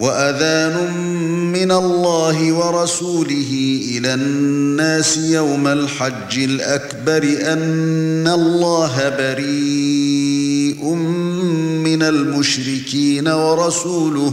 وأذان من الله ورسوله إلى الناس يوم الحج الأكبر أن الله بريء من المشركين ورسوله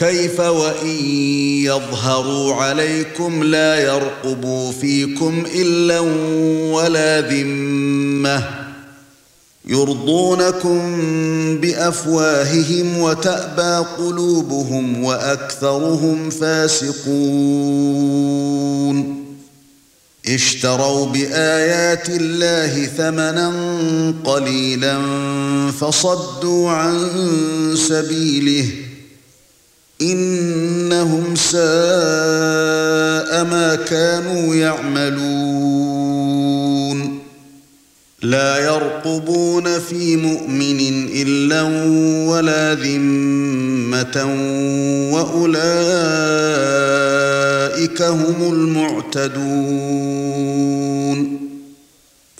كيف وإن يظهروا عليكم لا يرقبوا فيكم إلا ولا ذمة يرضونكم بأفواههم وتأبى قلوبهم وأكثرهم فاسقون اشتروا بآيات الله ثمنا قليلا فصدوا عن سبيله إنهم ساء ما كانوا يعملون. لا يرقبون في مؤمن إلا ولا ذمة وأولئك هم المعتدون.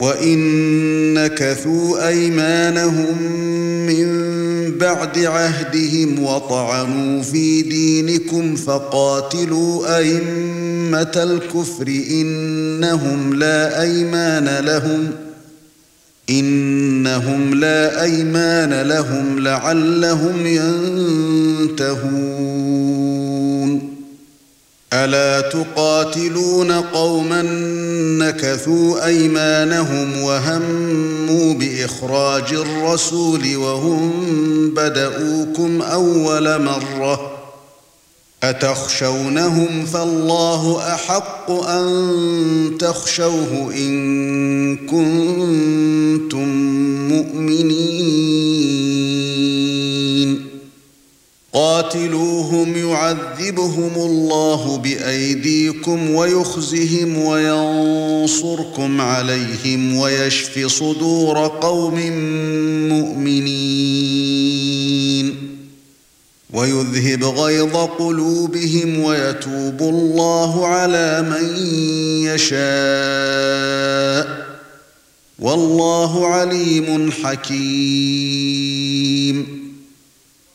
وَإِن نَّكَثُوا أَيْمَانَهُم مِّن بَعْدِ عَهْدِهِمْ وَطَعَنُوا فِي دِينِكُمْ فَقَاتِلُوا أَئِمَّةَ الْكُفْرِ إِنَّهُمْ لَا أَيْمَانَ لَهُمْ إِنَّهُمْ لَا أَيْمَانَ لَهُمْ لَعَلَّهُمْ يَنْتَهُونَ أَلَا تُقَاتِلُونَ قَوْمًا نَكَثُوا أَيْمَانَهُمْ وَهَمُّوا بِإِخْرَاجِ الرَّسُولِ وَهُمْ بَدَؤُوكُمْ أَوَّلَ مَرَّةٍ أَتَخْشَوْنَهُمْ فَاللَّهُ أَحَقُّ أَن تَخْشَوْهُ إِن كُنتُم قَاتِلُوهُمْ يعذبهم الله بأيديكم ويخزهم وينصركم عليهم ويشف صدور قوم مؤمنين ويذهب غيظ قلوبهم ويتوب الله على من يشاء والله عليم حكيم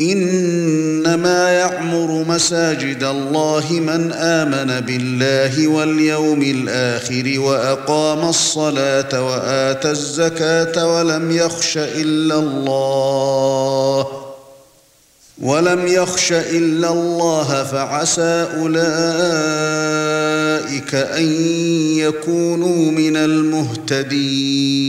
إنما يعمر مساجد الله من آمن بالله واليوم الآخر وأقام الصلاة واتى الزكاة ولم يخش إلا الله ولم يخش إلا الله فعسى أولئك أن يكونوا من المهتدين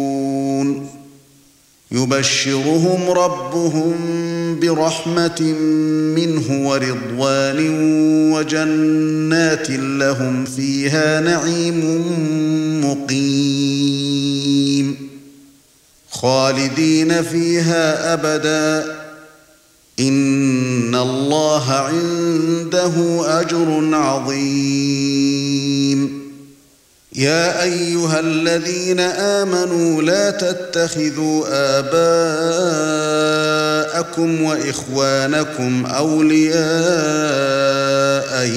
يبشرهم ربهم برحمة منه ورضوان وجنات لهم فيها نعيم مقيم. خالدين فيها أبدا. إن الله عنده أجر عظيم. يا أيها الذين آمنوا لا تتخذوا آباءكم وإخوانكم أولياء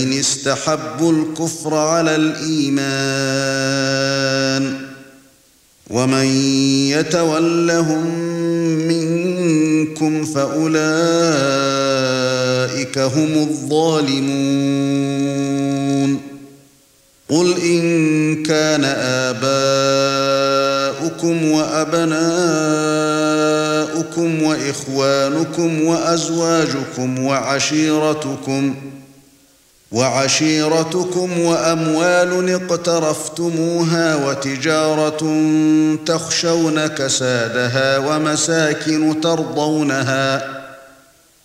إن استحبوا الكفر على الإيمان ومن يتولهم منكم فأولئك هم الظالمون قل ان كان اباؤكم وابناؤكم واخوانكم وازواجكم وعشيرتكم وعشيرتكم واموال اقترفتموها وتجاره تخشون كسادها ومساكن ترضونها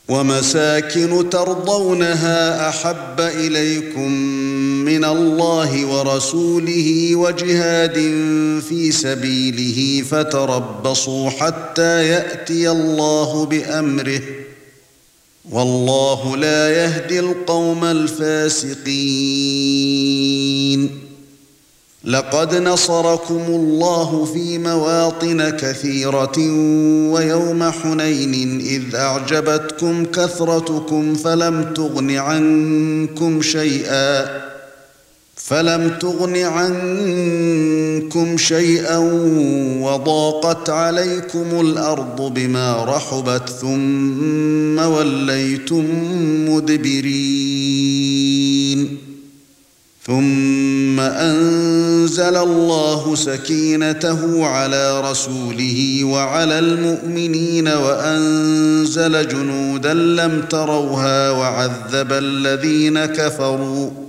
ومساكن ترضونها احب اليكم من الله ورسوله وجهاد في سبيله فتربصوا حتى يأتي الله بأمره. والله لا يهدي القوم الفاسقين. لقد نصركم الله في مواطن كثيرة ويوم حنين إذ أعجبتكم كثرتكم فلم تغن عنكم شيئا. فلم تغن عنكم شيئا وضاقت عليكم الأرض بما رحبت ثم وليتم مدبرين. ثم أنزل الله سكينته على رسوله وعلى المؤمنين وأنزل جنودا لم تروها وعذب الذين كفروا.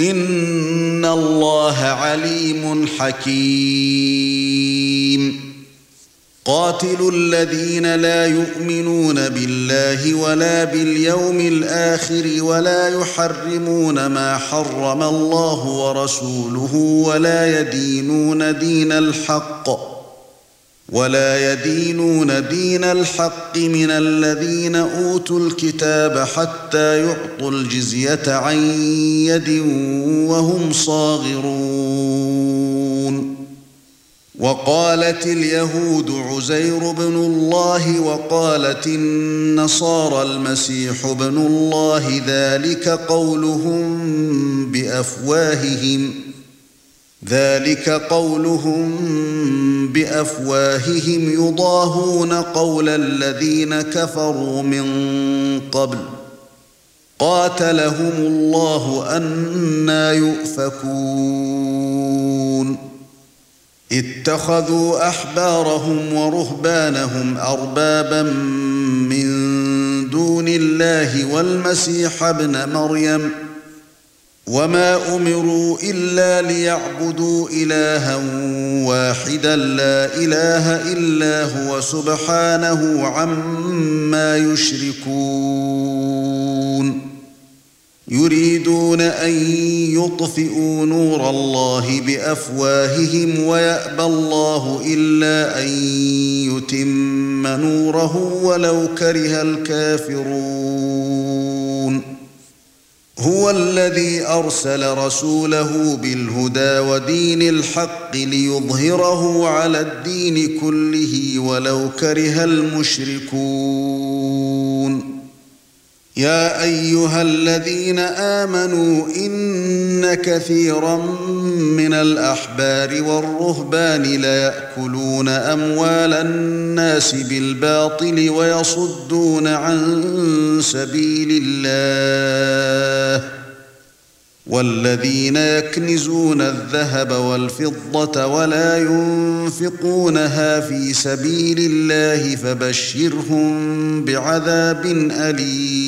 ان الله عليم حكيم. قاتلوا الذين لا يؤمنون بالله ولا باليوم الآخر ولا يحرمون ما حرم الله ورسوله ولا يدينون دين الحق. ولا يدينون دين الحق من الذين أوتوا الكتاب حتى يعطوا الجزية عن يد وهم صاغرون. وقالت اليهود عزير بن الله وقالت النصارى المسيح ابن الله ذلك قولهم بأفواههم. ذلك قولهم بأفواههم يضاهون قول الذين كفروا من قبل. قاتلهم الله أنا يؤفكون. اتخذوا أحبارهم ورهبانهم اربابا من دون الله والمسيح ابن مريم. وما امروا الا ليعبدوا الها واحدا لا اله الا هو سبحانه عما يشركون يريدون ان يطفئوا نور الله بافواههم ويابى الله الا ان يتم نوره ولو كره الكافرون هو الذي أرسل رسوله بالهدى ودين الحق ليظهره على الدين كله ولو كره المشركون. يا أيها الذين آمنوا إن كثيرا من الأحبار والرهبان ليأكلون أموال الناس بالباطل ويصدون عن سبيل الله والذين يكنزون الذهب والفضة ولا ينفقونها في سبيل الله فبشرهم بعذاب أليم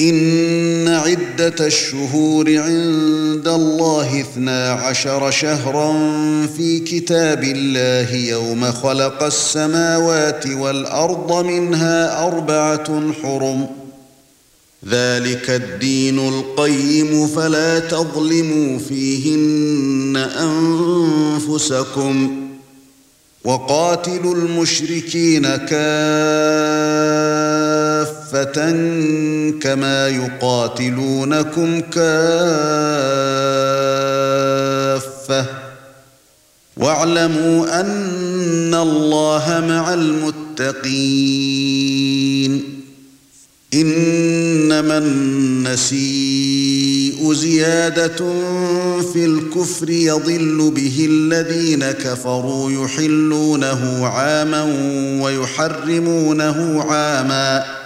إن عدة الشهور عند الله اثنا عشر شهرا في كتاب الله يوم خلق السماوات والأرض منها أربعة حرم. ذلك الدين القيم فلا تظلموا فيهن أنفسكم. وقاتلوا المشركين كافة كما يقاتلونكم كافة. واعلموا أن الله مع المتقين. إنما النسيء زيادة في الكفر يضل به الذين كفروا يحلونه عاما ويحرمونه عاما.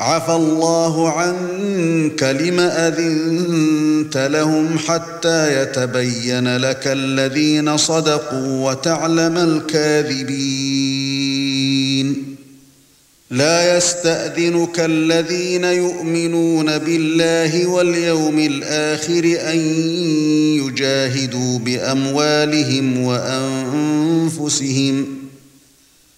عفى الله عنك لم أذنت لهم حتى يتبين لك الذين صدقوا وتعلم الكاذبين. لا يستأذنك الذين يؤمنون بالله واليوم الآخر أن يجاهدوا بأموالهم وأنفسهم.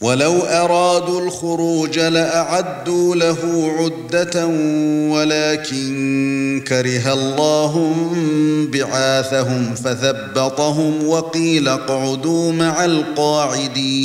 ولو أرادوا الخروج لأعدوا له عدة ولكن كره الله بعاثهم فثبطهم وقيل اقعدوا مع القاعدين.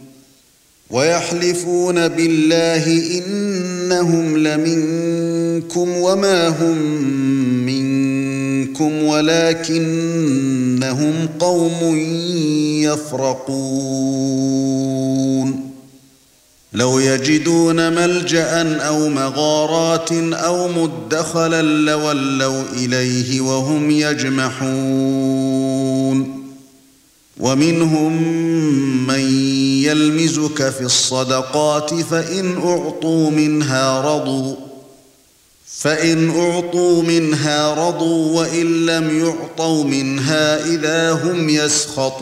ويحلفون بالله إنهم لمنكم وما هم منكم ولكنهم قوم يفرقون. لو يجدون ملجأ أو مغارات أو مدخلا لولوا إليه وهم يجمحون. ومنهم من يلمزك في الصدقات فإن أعطوا منها رضوا فإن أعطوا منها رضوا وإن لم يعطوا منها إذا هم يسخطون.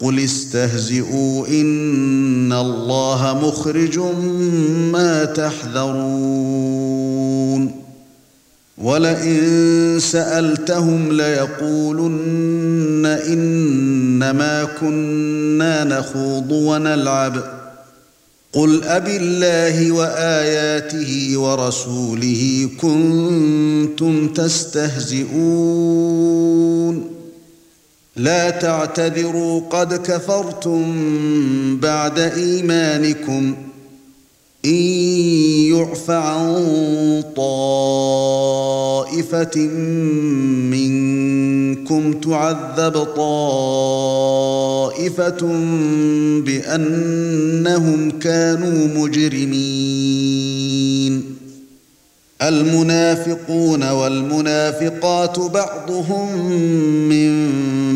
قل استهزئوا إن الله مخرج ما تحذرون ولئن سألتهم ليقولن إنما كنا نخوض ونلعب قل اب الله وآياته ورسوله كنتم تستهزئون لا تعتذروا قد كفرتم بعد إيمانكم إن يعف عن طائفة منكم تعذب طائفة بأنهم كانوا مجرمين. المنافقون والمنافقات بعضهم من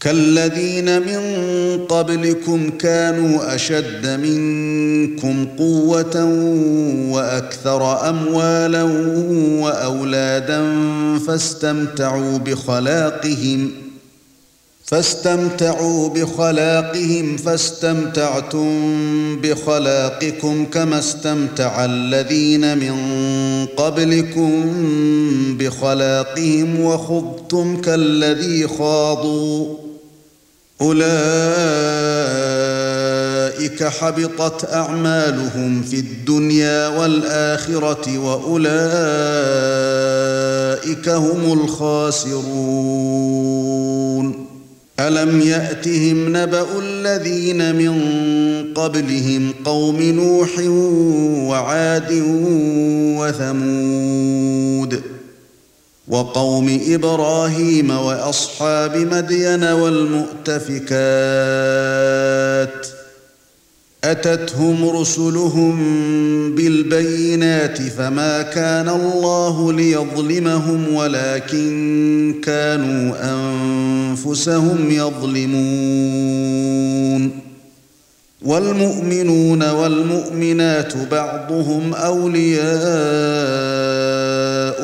كالذين من قبلكم كانوا أشد منكم قوة وأكثر أموالا وأولادا فاستمتعوا بخلاقهم فاستمتعوا بخلاقهم فاستمتعتم بخلاقكم كما استمتع الذين من قبلكم بخلاقهم وخضتم كالذي خاضوا أولئك حبطت أعمالهم في الدنيا والآخرة وأولئك هم الخاسرون. ألم يأتهم نبأ الذين من قبلهم قوم نوح وعاد وثمود؟ وقوم إبراهيم وأصحاب مدين والمؤتفكات أتتهم رسلهم بالبينات فما كان الله ليظلمهم ولكن كانوا أنفسهم يظلمون والمؤمنون والمؤمنات بعضهم أولياء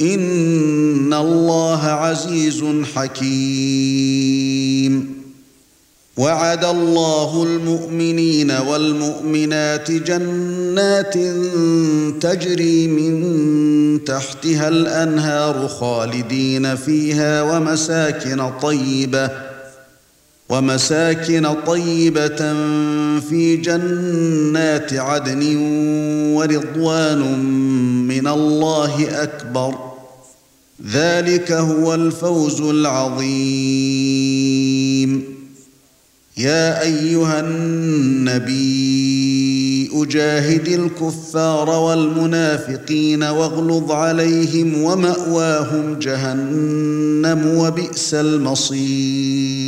إن الله عزيز حكيم. وعد الله المؤمنين والمؤمنات جنات تجري من تحتها الأنهار خالدين فيها ومساكن طيبة ومساكن طيبة في جنات عدن ورضوان من الله أكبر. ذلك هو الفوز العظيم. يا أيها النبي أجاهد الكفار والمنافقين واغلظ عليهم ومأواهم جهنم وبئس المصير.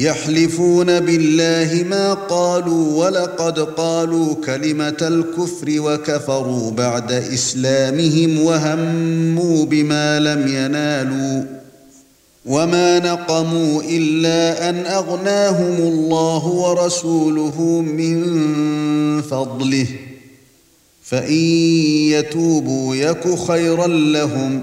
يحلفون بالله ما قالوا ولقد قالوا كلمة الكفر وكفروا بعد إسلامهم وهموا بما لم ينالوا وما نقموا إلا أن أغناهم الله ورسوله من فضله فإن يتوبوا يك خيرا لهم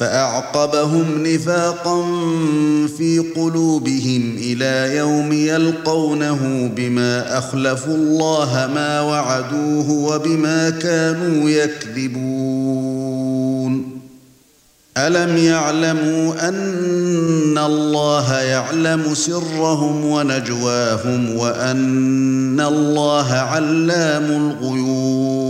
فأعقبهم نفاقا في قلوبهم إلى يوم يلقونه بما أخلفوا الله ما وعدوه وبما كانوا يكذبون. ألم يعلموا أن الله يعلم سرهم ونجواهم وأن الله علام الغيوب؟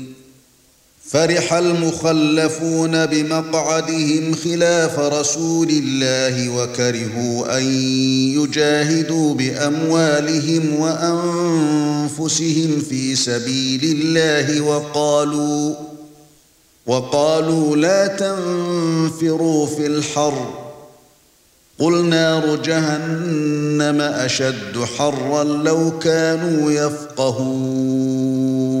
فرح المخلفون بمقعدهم خلاف رسول الله وكرهوا أن يجاهدوا بأموالهم وأنفسهم في سبيل الله وقالوا وقالوا لا تنفروا في الحر. قل نار جهنم أشد حرا لو كانوا يفقهون.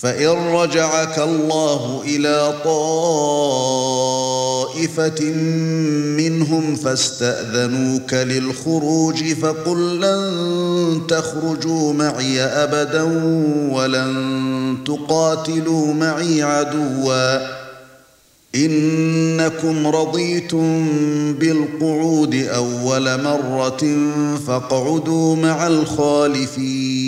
فإن رجعك الله إلى طائفة منهم فاستأذنوك للخروج فقل لن تخرجوا معي أبدا ولن تقاتلوا معي عدوا. إنكم رضيتم بالقعود أول مرة فاقعدوا مع الخالفين.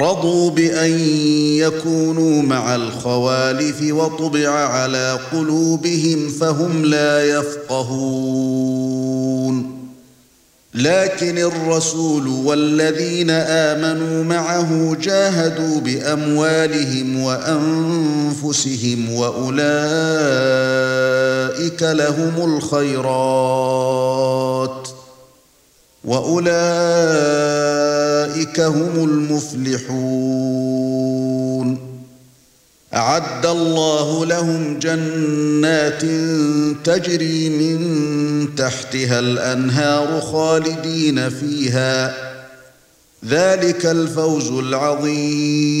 رضوا بأن يكونوا مع الخوالف وطبع على قلوبهم فهم لا يفقهون. لكن الرسول والذين آمنوا معه جاهدوا بأموالهم وأنفسهم وأولئك لهم الخيرات. وأولئك هم المفلحون. أعد الله لهم جنات تجري من تحتها الأنهار خالدين فيها. ذلك الفوز العظيم.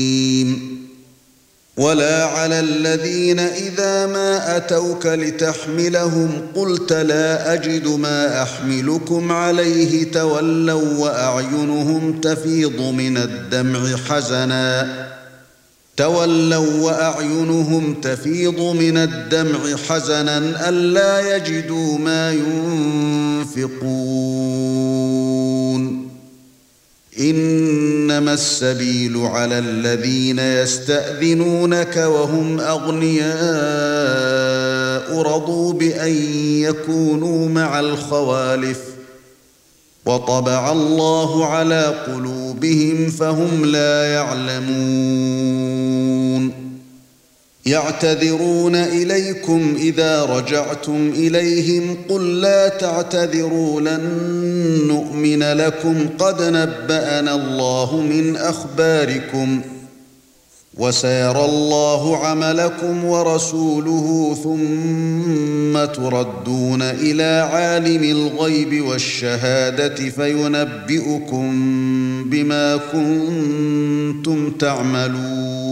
ولا على الذين إذا ما أتوك لتحملهم قلت لا أجد ما أحملكم عليه تولوا وأعينهم تفيض من الدمع حزنا. تولوا وأعينهم تفيض من الدمع حزنا ألا يجدوا ما ينفقون. إنما السبيل على الذين يستأذنونك وهم أغنياء رضوا بأن يكونوا مع الخوالف وطبع الله على قلوبهم فهم لا يعلمون يعتذرون إليكم إذا رجعتم إليهم قل لا تعتذروا لن نؤمن لكم قد نبأنا الله من أخباركم وسيرى الله عملكم ورسوله ثم تردون إلى عالم الغيب والشهادة فينبئكم بما كنتم تعملون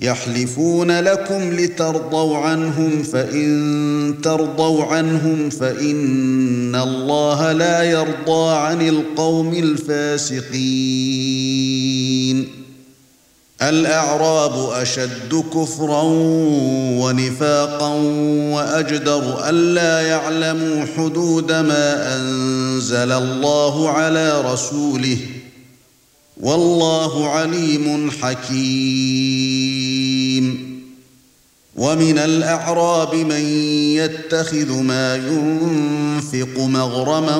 يحلفون لكم لترضوا عنهم فإن ترضوا عنهم فإن الله لا يرضى عن القوم الفاسقين. الأعراب أشد كفرا ونفاقا وأجدر ألا يعلموا حدود ما أنزل الله على رسوله والله عليم حكيم. ومن الأعراب من يتخذ ما ينفق مغرما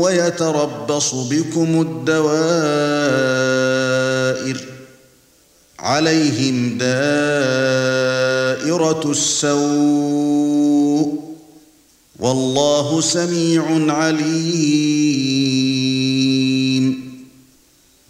ويتربص بكم الدوائر. عليهم دائرة السوء. والله سميع عليم.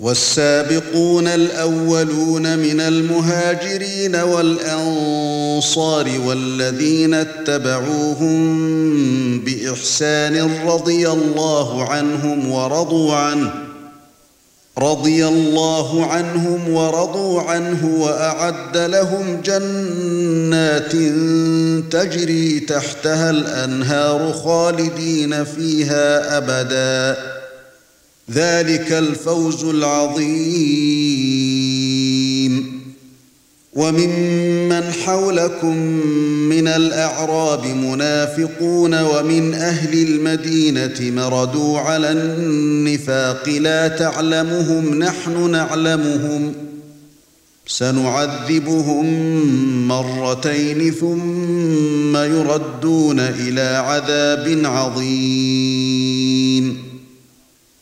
والسابقون الأولون من المهاجرين والأنصار والذين اتبعوهم بإحسان رضي الله عنهم ورضوا عنه رضي الله عنهم ورضوا عنه وأعد لهم جنات تجري تحتها الأنهار خالدين فيها أبدا. ذلك الفوز العظيم. وممن حولكم من الأعراب منافقون ومن أهل المدينة مردوا على النفاق لا تعلمهم نحن نعلمهم. سنعذبهم مرتين ثم يردون إلى عذاب عظيم.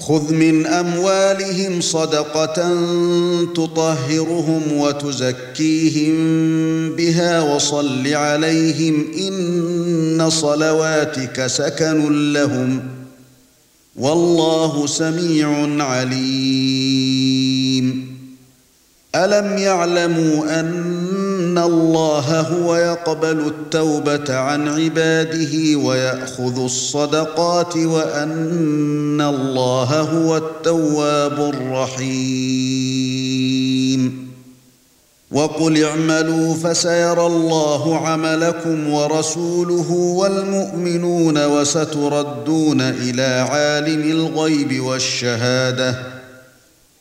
خذ من أموالهم صدقة تطهرهم وتزكيهم بها وصل عليهم إن صلواتك سكن لهم والله سميع عليم. ألم يعلموا أن ان الله هو يقبل التوبه عن عباده وياخذ الصدقات وان الله هو التواب الرحيم وقل اعملوا فسيرى الله عملكم ورسوله والمؤمنون وستردون إلى عالم الغيب والشهاده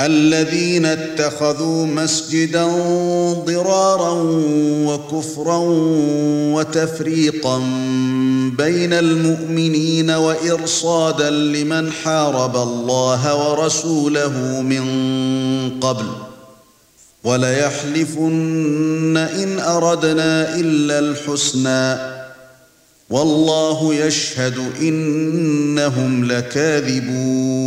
الذين اتخذوا مسجدا ضرارا وكفرا وتفريقا بين المؤمنين وإرصادا لمن حارب الله ورسوله من قبل. وليحلفن إن أردنا إلا الحسنى. والله يشهد إنهم لكاذبون.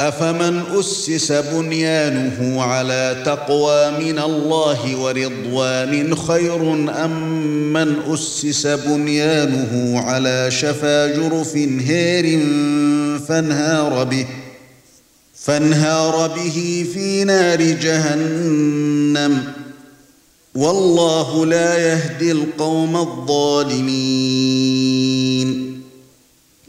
أفمن أسس بنيانه على تقوى من الله ورضوان خير أم من أسس بنيانه على شفا جرف هير فانهار به فانهار به في نار جهنم. والله لا يهدي القوم الظالمين.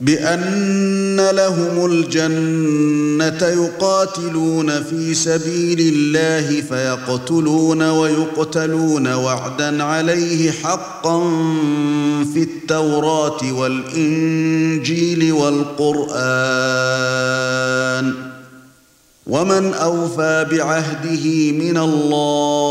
بأن لهم الجنة يقاتلون في سبيل الله فيقتلون ويقتلون وعدا عليه حقا في التوراة والإنجيل والقرآن. ومن أوفى بعهده من الله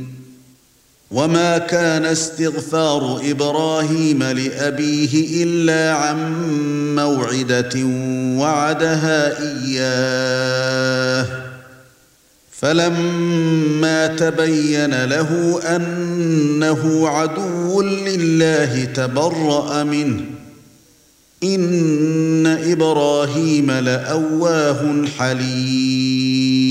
وما كان استغفار إبراهيم لابيه الا عن موعده وعدها اياه فلما تبين له انه عدو لله تبرأ منه ان إبراهيم لاواه حليم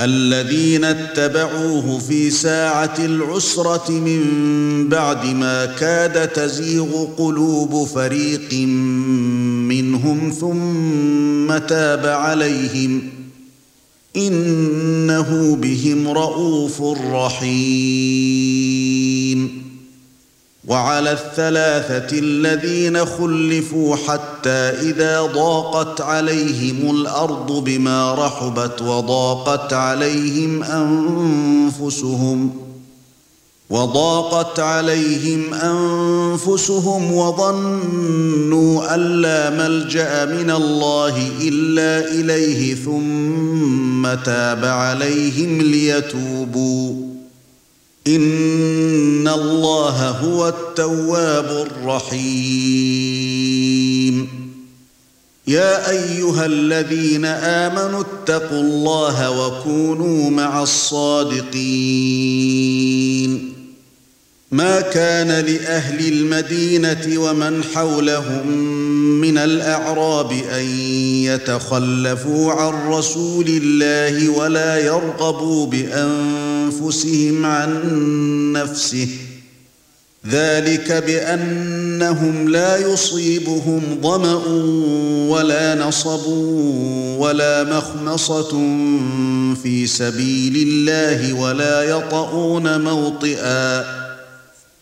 الذين اتبعوه في ساعة العسرة من بعد ما كاد تزيغ قلوب فريق منهم ثم تاب عليهم إنه بهم رءوف رحيم. وعلى الثلاثة الذين خلفوا حتى إذا ضاقت عليهم الأرض بما رحبت وضاقت عليهم أنفسهم وضاقت عليهم أنفسهم وظنوا أن لا ملجأ من الله إلا إليه ثم تاب عليهم ليتوبوا ان الله هو التواب الرحيم. يا ايها الذين امنوا اتقوا الله وكونوا مع الصادقين. ما كان لأهل المدينة ومن حولهم من الأعراب أن يتخلفوا عن رسول الله ولا يرغبوا بأنفسهم عن نفسه. ذلك بأنهم لا يصيبهم ظمأ ولا نصب ولا مخمصة في سبيل الله ولا يطؤون موطئا.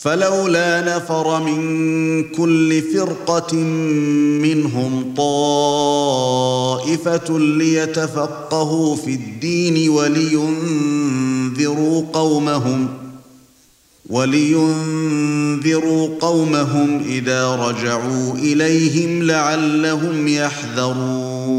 فلولا نفر من كل فرقة منهم طائفة ليتفقهوا في الدين ولينذروا قومهم ولينذروا قومهم إذا رجعوا إليهم لعلهم يحذرون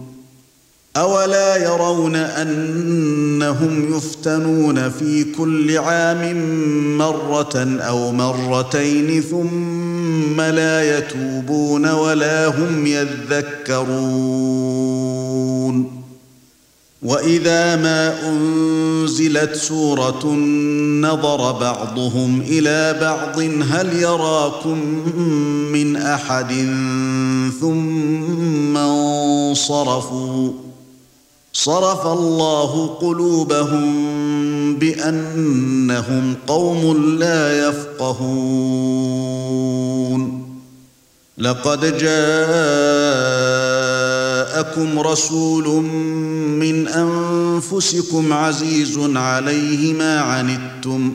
أولا يرون أنهم يفتنون في كل عام مرة أو مرتين ثم لا يتوبون ولا هم يذكرون. وإذا ما أنزلت سورة نظر بعضهم إلى بعض هل يراكم من أحد ثم انصرفوا؟ صرف الله قلوبهم بأنهم قوم لا يفقهون. لقد جاءكم رسول من أنفسكم عزيز عليه ما عنتم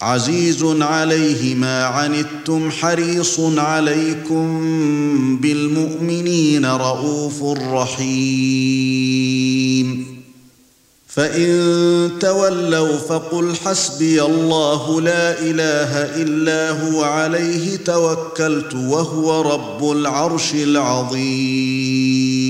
عزيز عليه ما عنتم حريص عليكم بالمؤمنين رؤوف رحيم. فإن تولوا فقل حسبي الله لا إله إلا هو عليه توكلت وهو رب العرش العظيم.